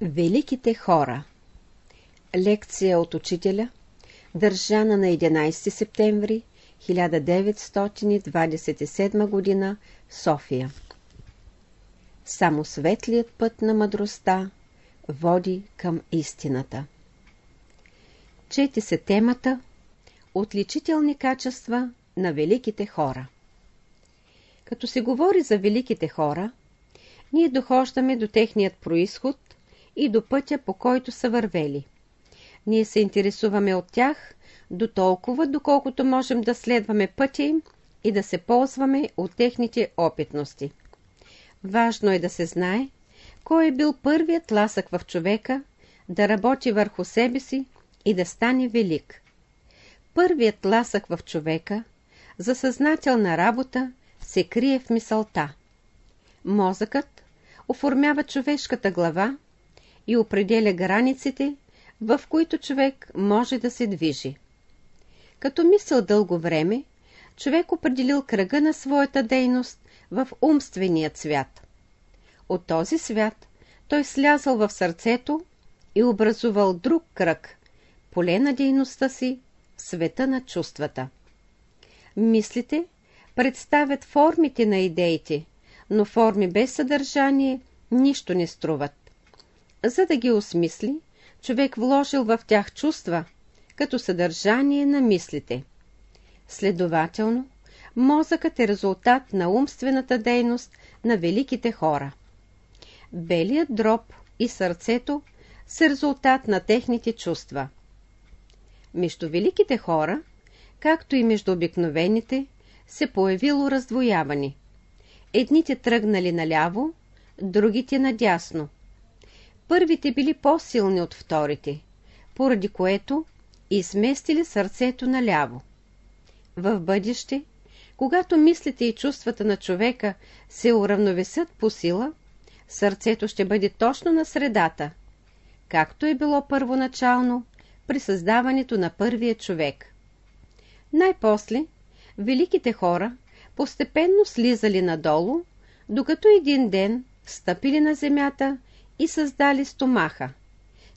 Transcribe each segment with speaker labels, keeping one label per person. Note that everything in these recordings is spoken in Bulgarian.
Speaker 1: Великите хора Лекция от учителя Държана на 11 септември 1927 г. София Само светлият път на мъдростта води към истината. Чети се темата Отличителни качества на великите хора. Като се говори за великите хора, ние дохождаме до техният происход и до пътя, по който са вървели. Ние се интересуваме от тях до толкова, доколкото можем да следваме пътя им и да се ползваме от техните опитности. Важно е да се знае, кой е бил първият ласък в човека да работи върху себе си и да стане велик. Първият ласък в човека за съзнателна работа се крие в мисълта. Мозъкът оформява човешката глава и определя границите, в които човек може да се движи. Като мисъл дълго време, човек определил кръга на своята дейност в умственият свят. От този свят той слязал в сърцето и образувал друг кръг, поле на дейността си в света на чувствата. Мислите представят формите на идеите, но форми без съдържание нищо не струват. За да ги осмисли, човек вложил в тях чувства, като съдържание на мислите. Следователно, мозъкът е резултат на умствената дейност на великите хора. Белият дроб и сърцето са резултат на техните чувства. Между великите хора, както и между обикновените, се появило раздвояване. Едните тръгнали наляво, другите надясно. Първите били по-силни от вторите, поради което изместили сърцето наляво. В бъдеще, когато мислите и чувствата на човека се уравновесят по сила, сърцето ще бъде точно на средата, както е било първоначално при създаването на първия човек. Най-после, великите хора постепенно слизали надолу, докато един ден стъпили на земята и създали стомаха.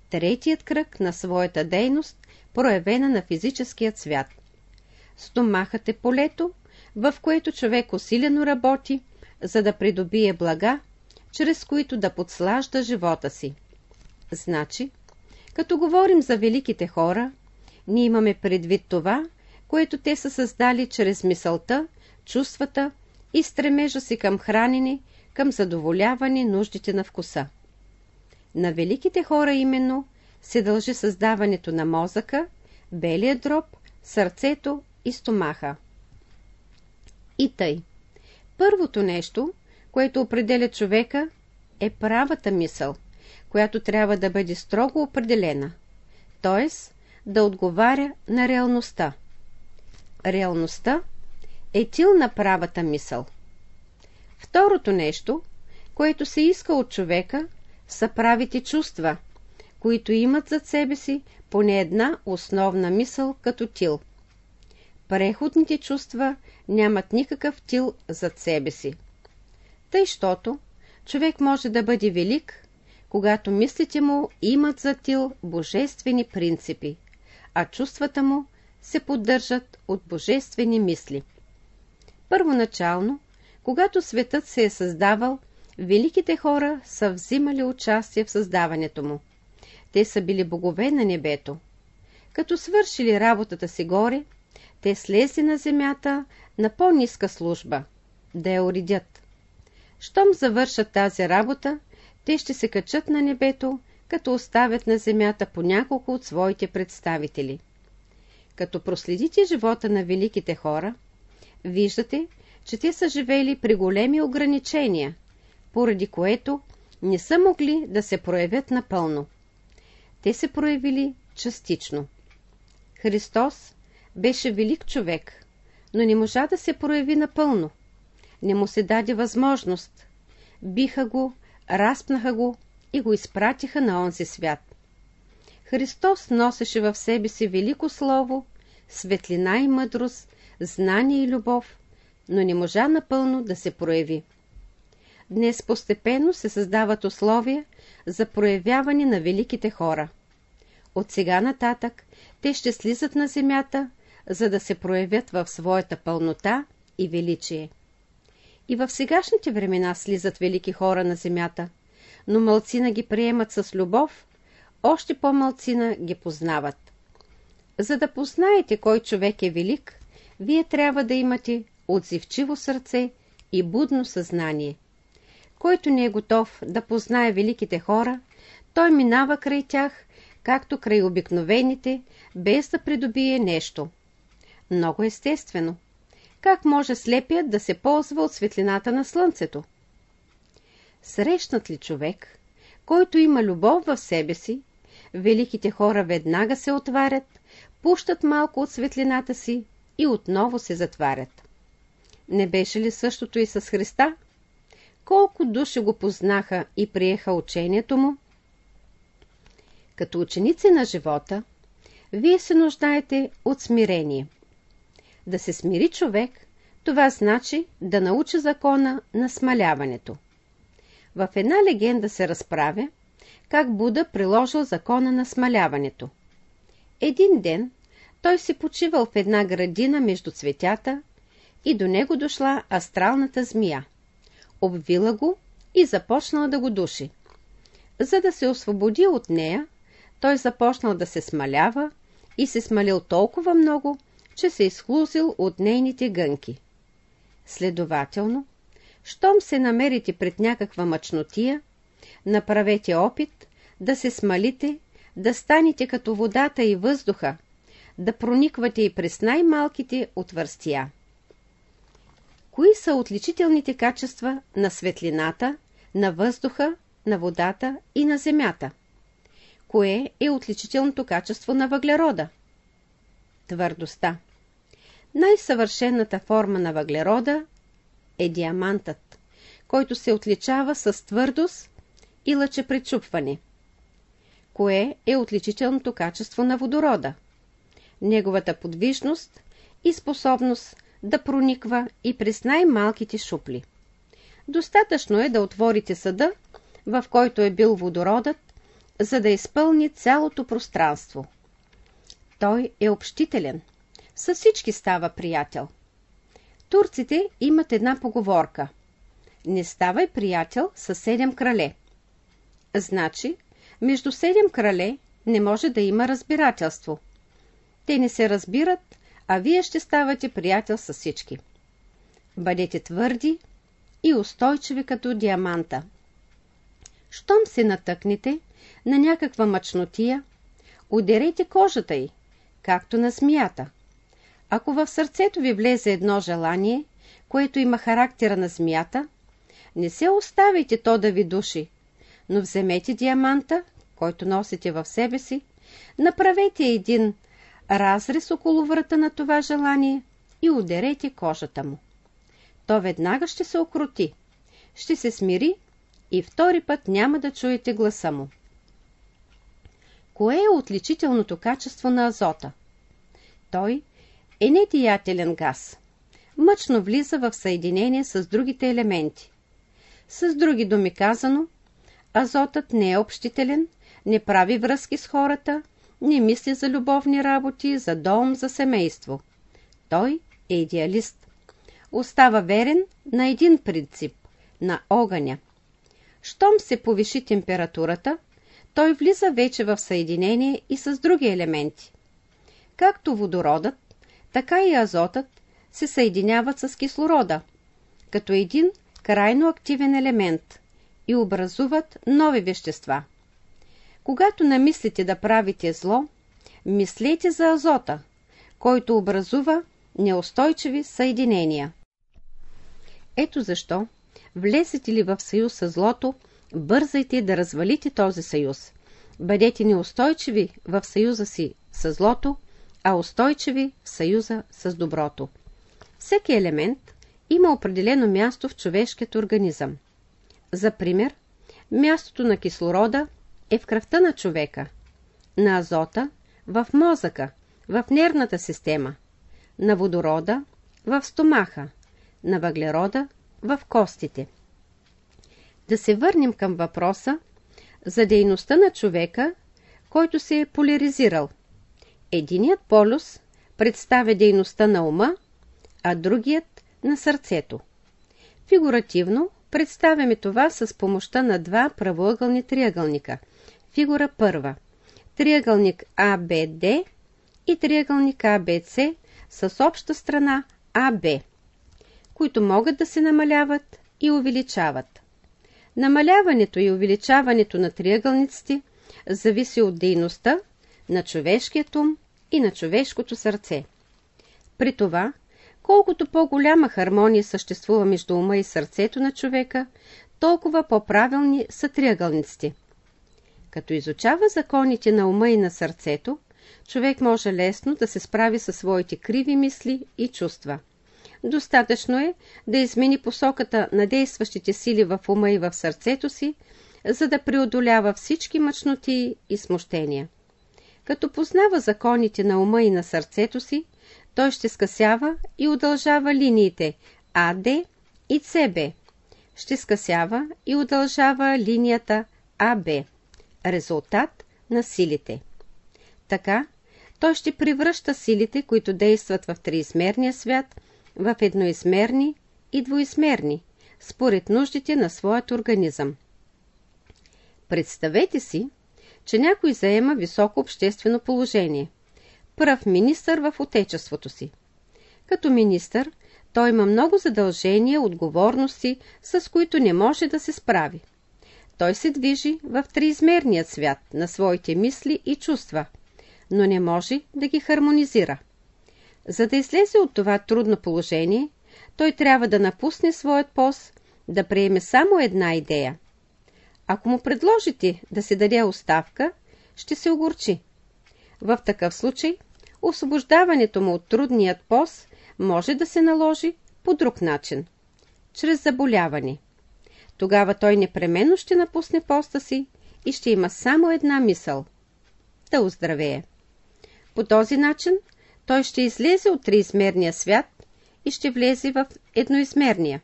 Speaker 1: Третият кръг на своята дейност, проявена на физическият свят. Стомахът е полето, в което човек усилено работи, за да придобие блага, чрез които да подслажда живота си. Значи, като говорим за великите хора, ние имаме предвид това, което те са създали чрез мисълта, чувствата и стремежа си към хранене, към задоволяване нуждите на вкуса. На великите хора именно се дължи създаването на мозъка, белия дроб, сърцето и стомаха. И тъй. Първото нещо, което определя човека, е правата мисъл, която трябва да бъде строго определена, т.е. да отговаря на реалността. Реалността е тил на правата мисъл. Второто нещо, което се иска от човека, са правите чувства, които имат зад себе си поне една основна мисъл като тил. Преходните чувства нямат никакъв тил зад себе си. Тъй, щото човек може да бъде велик, когато мислите му имат за тил божествени принципи, а чувствата му се поддържат от божествени мисли. Първоначално, когато светът се е създавал, великите хора са взимали участие в създаването му. Те са били богове на небето. Като свършили работата си горе, те слезли на земята на по-ниска служба, да я уредят. Щом завършат тази работа, те ще се качат на небето, като оставят на земята по няколко от своите представители. Като проследите живота на великите хора, виждате, че те са живели при големи ограничения, поради което не са могли да се проявят напълно. Те се проявили частично. Христос беше велик човек, но не можа да се прояви напълно. Не му се даде възможност. Биха го, разпнаха го и го изпратиха на онзи свят. Христос носеше в себе си велико слово, светлина и мъдрост, знание и любов, но не можа напълно да се прояви. Днес постепенно се създават условия, за проявяване на великите хора. От сега нататък те ще слизат на земята, за да се проявят в своята пълнота и величие. И в сегашните времена слизат велики хора на земята, но мълцина ги приемат с любов, още по-мълцина ги познават. За да познаете кой човек е велик, вие трябва да имате отзивчиво сърце и будно съзнание. Който не е готов да познае великите хора, той минава край тях, както край обикновените, без да придобие нещо. Много естествено. Как може слепият да се ползва от светлината на слънцето? Срещнат ли човек, който има любов в себе си, великите хора веднага се отварят, пущат малко от светлината си и отново се затварят. Не беше ли същото и с Христа? Колко души го познаха и приеха учението му? Като ученици на живота, вие се нуждаете от смирение. Да се смири човек, това значи да научи закона на смаляването. В една легенда се разправя, как Буда приложил закона на смаляването. Един ден той си почивал в една градина между цветята и до него дошла астралната змия. Обвила го и започнала да го души. За да се освободи от нея, той започнал да се смалява и се смалил толкова много, че се изхлузил от нейните гънки. Следователно, щом се намерите пред някаква мъчнотия, направете опит да се смалите, да станете като водата и въздуха, да прониквате и през най-малките отвърстия. Кои са отличителните качества на светлината, на въздуха, на водата и на земята? Кое е отличителното качество на въглерода? Твърдостта. Най-съвършената форма на въглерода е диамантът, който се отличава с твърдост и лъчепречупване. Кое е отличителното качество на водорода? Неговата подвижност и способност да прониква и през най-малките шупли. Достатъчно е да отворите съда, в който е бил водородът, за да изпълни цялото пространство. Той е общителен. Със всички става приятел. Турците имат една поговорка. Не ставай приятел с седем крале. Значи, между седем крале не може да има разбирателство. Те не се разбират, а вие ще ставате приятел с всички. Бъдете твърди и устойчиви като диаманта. Щом се натъкнете на някаква мъчнотия, ударете кожата й, както на змията. Ако в сърцето ви влезе едно желание, което има характера на змията, не се оставяйте то да ви души, но вземете диаманта, който носите в себе си, направете един разрез около врата на това желание и ударете кожата му. То веднага ще се окрути, ще се смири и втори път няма да чуете гласа му. Кое е отличителното качество на азота? Той е недеятелен газ. Мъчно влиза в съединение с другите елементи. С други думи казано, азотът не е общителен, не прави връзки с хората, не мисли за любовни работи, за дом, за семейство. Той е идеалист. Остава верен на един принцип – на огъня. Щом се повиши температурата, той влиза вече в съединение и с други елементи. Както водородът, така и азотът се съединяват с кислорода, като един крайно активен елемент и образуват нови вещества. Когато намислите да правите зло, мислете за азота, който образува неустойчиви съединения. Ето защо, влезете ли в съюз с злото, бързайте да развалите този съюз. Бъдете неустойчиви в съюза си с злото, а устойчиви в съюза с доброто. Всеки елемент има определено място в човешкият организъм. За пример, мястото на кислорода е в кръвта на човека, на азота в мозъка, в нервната система, на водорода в стомаха, на въглерода в костите. Да се върнем към въпроса за дейността на човека, който се е поляризирал. Единият полюс представя дейността на ума, а другият на сърцето. Фигуративно представяме това с помощта на два правоъгълни триъгълника. Фигура първа. Триъгълник АБД и триъгълник АБЦ с обща страна АБ, които могат да се намаляват и увеличават. Намаляването и увеличаването на триъгълниците зависи от дейността на човешкият ум и на човешкото сърце. При това, колкото по-голяма хармония съществува между ума и сърцето на човека, толкова по-правилни са триъгълниците. Като изучава законите на ума и на сърцето, човек може лесно да се справи със своите криви мисли и чувства. Достатъчно е да измени посоката на действащите сили в ума и в сърцето си, за да преодолява всички мъчноти и смущения. Като познава законите на ума и на сърцето си, той ще скъсява и удължава линиите АД и ЦБ. Ще скъсява и удължава линията АБ. Резултат на силите. Така, той ще превръща силите, които действат в триизмерния свят, в едноизмерни и двоизмерни, според нуждите на своят организъм. Представете си, че някой заема високо обществено положение. Пръв министър в отечеството си. Като министър, той има много задължения, отговорности, с които не може да се справи. Той се движи в триизмерният свят на своите мисли и чувства, но не може да ги хармонизира. За да излезе от това трудно положение, той трябва да напусне своят пост, да приеме само една идея – ако му предложите да се даде оставка, ще се огорчи. В такъв случай, освобождаването му от трудният пост може да се наложи по друг начин. Чрез заболяване. Тогава той непременно ще напусне поста си и ще има само една мисъл – да оздравее. По този начин той ще излезе от триизмерния свят и ще влезе в едноизмерния.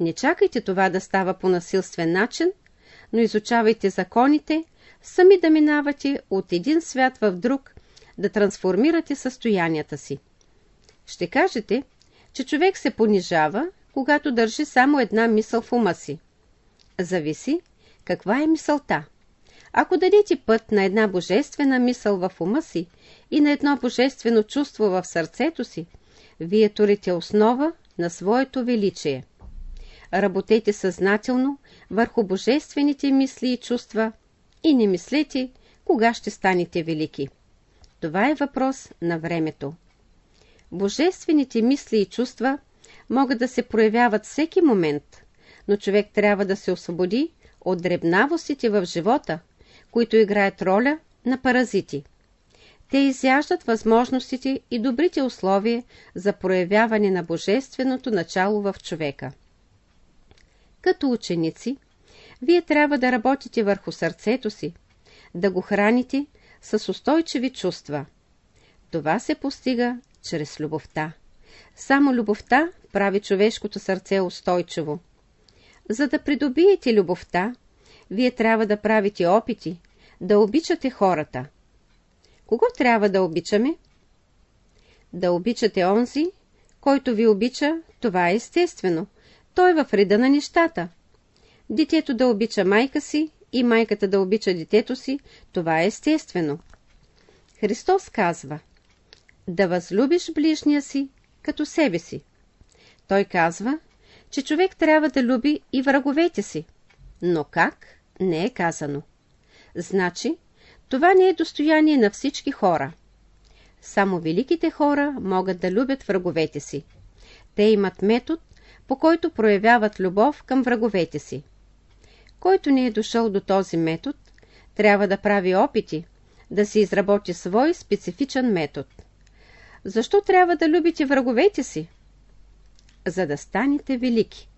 Speaker 1: Не чакайте това да става по насилствен начин – но изучавайте законите, сами да минавате от един свят в друг, да трансформирате състоянията си. Ще кажете, че човек се понижава, когато държи само една мисъл в ума си. Зависи каква е мисълта. Ако дадете път на една божествена мисъл в ума си и на едно божествено чувство в сърцето си, вие турите основа на своето величие. Работете съзнателно върху божествените мисли и чувства и не мислете кога ще станете велики. Това е въпрос на времето. Божествените мисли и чувства могат да се проявяват всеки момент, но човек трябва да се освободи от дребнавостите в живота, които играят роля на паразити. Те изяждат възможностите и добрите условия за проявяване на божественото начало в човека. Като ученици, вие трябва да работите върху сърцето си, да го храните с устойчиви чувства. Това се постига чрез любовта. Само любовта прави човешкото сърце устойчиво. За да придобиете любовта, вие трябва да правите опити, да обичате хората. Кого трябва да обичаме? Да обичате онзи, който ви обича, това е естествено. Той е в реда на нещата. Детето да обича майка си и майката да обича детето си, това е естествено. Христос казва да възлюбиш ближния си като себе си. Той казва, че човек трябва да люби и враговете си. Но как? Не е казано. Значи, това не е достояние на всички хора. Само великите хора могат да любят враговете си. Те имат метод, по който проявяват любов към враговете си. Който не е дошъл до този метод, трябва да прави опити, да си изработи свой специфичен метод. Защо трябва да любите враговете си? За да станете велики.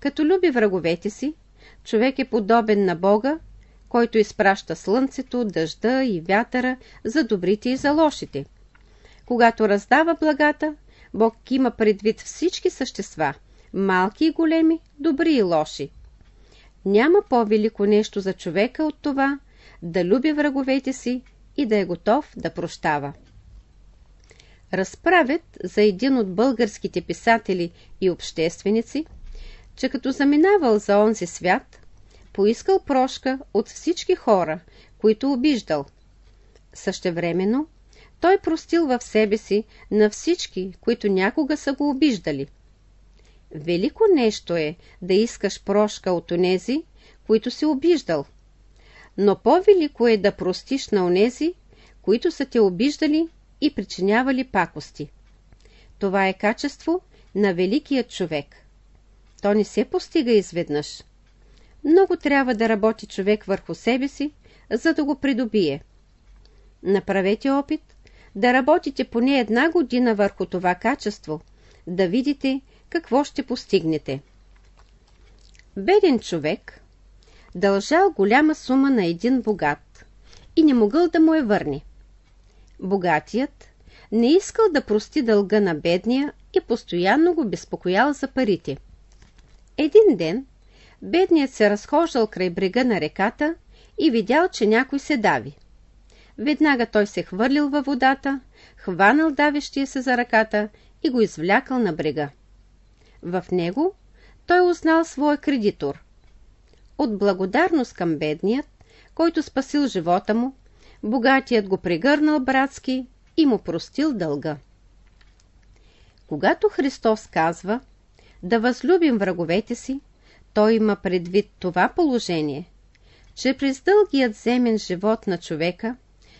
Speaker 1: Като люби враговете си, човек е подобен на Бога, който изпраща слънцето, дъжда и вятъра за добрите и за лошите. Когато раздава благата, Бог има предвид всички същества, малки и големи, добри и лоши. Няма по-велико нещо за човека от това да люби враговете си и да е готов да прощава. Разправят за един от българските писатели и общественици, че като заминавал за онзи свят, поискал прошка от всички хора, които обиждал. Същевременно, той простил в себе си на всички, които някога са го обиждали. Велико нещо е да искаш прошка от онези, които си обиждал. Но по-велико е да простиш на онези, които са те обиждали и причинявали пакости. Това е качество на великият човек. То не се постига изведнъж. Много трябва да работи човек върху себе си, за да го придобие. Направете опит да работите поне една година върху това качество, да видите какво ще постигнете. Беден човек дължал голяма сума на един богат и не могъл да му я върне. Богатият не искал да прости дълга на бедния и постоянно го безпокоял за парите. Един ден бедният се разхождал край брега на реката и видял, че някой се дави. Веднага той се хвърлил във водата, хванал давещия се за ръката и го извлякал на брега. В него той узнал своя кредитор. От благодарност към бедният, който спасил живота му, богатият го прегърнал братски и му простил дълга. Когато Христос казва да възлюбим враговете си, той има предвид това положение, че през дългият земен живот на човека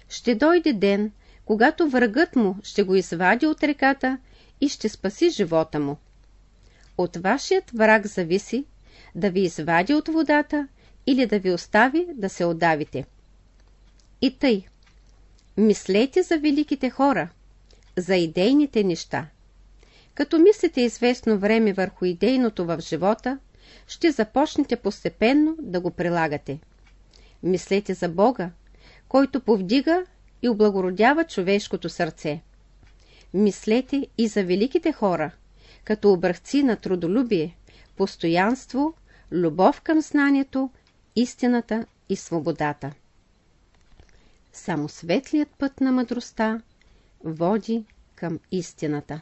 Speaker 1: ще дойде ден, когато врагът му ще го извади от реката и ще спаси живота му. От вашият враг зависи да ви извади от водата или да ви остави да се отдавите. И тъй. Мислете за великите хора, за идейните неща. Като мислите известно време върху идейното в живота, ще започнете постепенно да го прилагате. Мислете за Бога, който повдига и облагородява човешкото сърце. Мислете и за великите хора, като образци на трудолюбие, постоянство, любов към знанието, истината и свободата. Само светлият път на мъдростта води към истината.